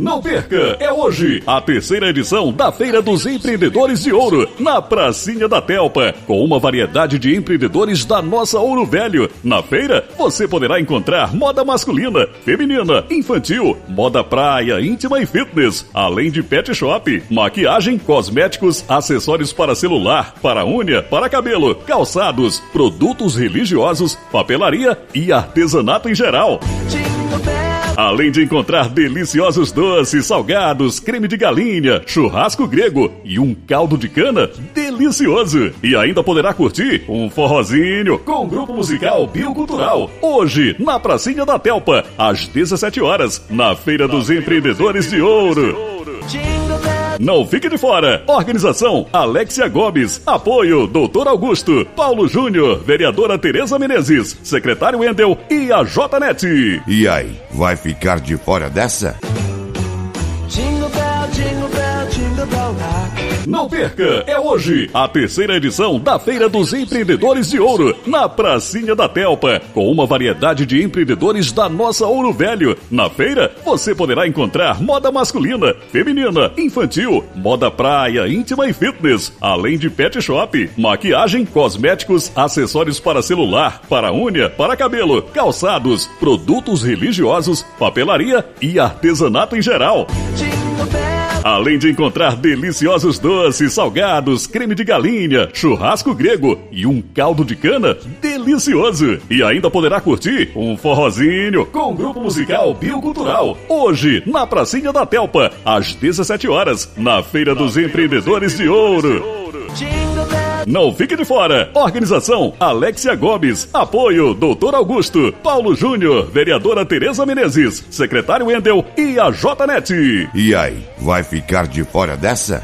Não perca, é hoje a terceira edição da Feira dos Empreendedores de Ouro, na Pracinha da Telpa, com uma variedade de empreendedores da nossa Ouro Velho. Na feira, você poderá encontrar moda masculina, feminina, infantil, moda praia, íntima e fitness, além de pet shop, maquiagem, cosméticos, acessórios para celular, para unha, para cabelo, calçados, produtos religiosos, papelaria e artesanato em geral. Além de encontrar deliciosos doces, salgados, creme de galinha, churrasco grego e um caldo de cana delicioso. E ainda poderá curtir um forrozinho com o grupo musical Biocultural. Hoje, na Pracinha da Telpa, às 17 horas, na Feira dos Empreendedores de Ouro. Não fique de fora. Organização Alexia Gomes. Apoio Doutor Augusto, Paulo Júnior, vereadora Tereza Menezes, secretário Wendel e a JNet. E aí, vai ficar de fora dessa? Jingle bell, jingle bell, jingle bell rock. Não perca, é hoje a terceira edição da Feira dos Empreendedores de Ouro, na Pracinha da Telpa, com uma variedade de empreendedores da nossa Ouro Velho. Na feira, você poderá encontrar moda masculina, feminina, infantil, moda praia, íntima e fitness, além de pet shop, maquiagem, cosméticos, acessórios para celular, para unha, para cabelo, calçados, produtos religiosos, papelaria e artesanato em geral. Além de encontrar deliciosos doces, salgados, creme de galinha, churrasco grego e um caldo de cana delicioso. E ainda poderá curtir um forrozinho com o grupo musical Biocultural. Hoje, na Pracinha da Telpa, às 17 horas, na Feira dos Empreendedores de Ouro. Não fique de fora. Organização Alexia Gomes. Apoio Doutor Augusto, Paulo Júnior, vereadora Tereza Menezes, secretário Wendel e a JNet. E aí, vai ficar de fora dessa?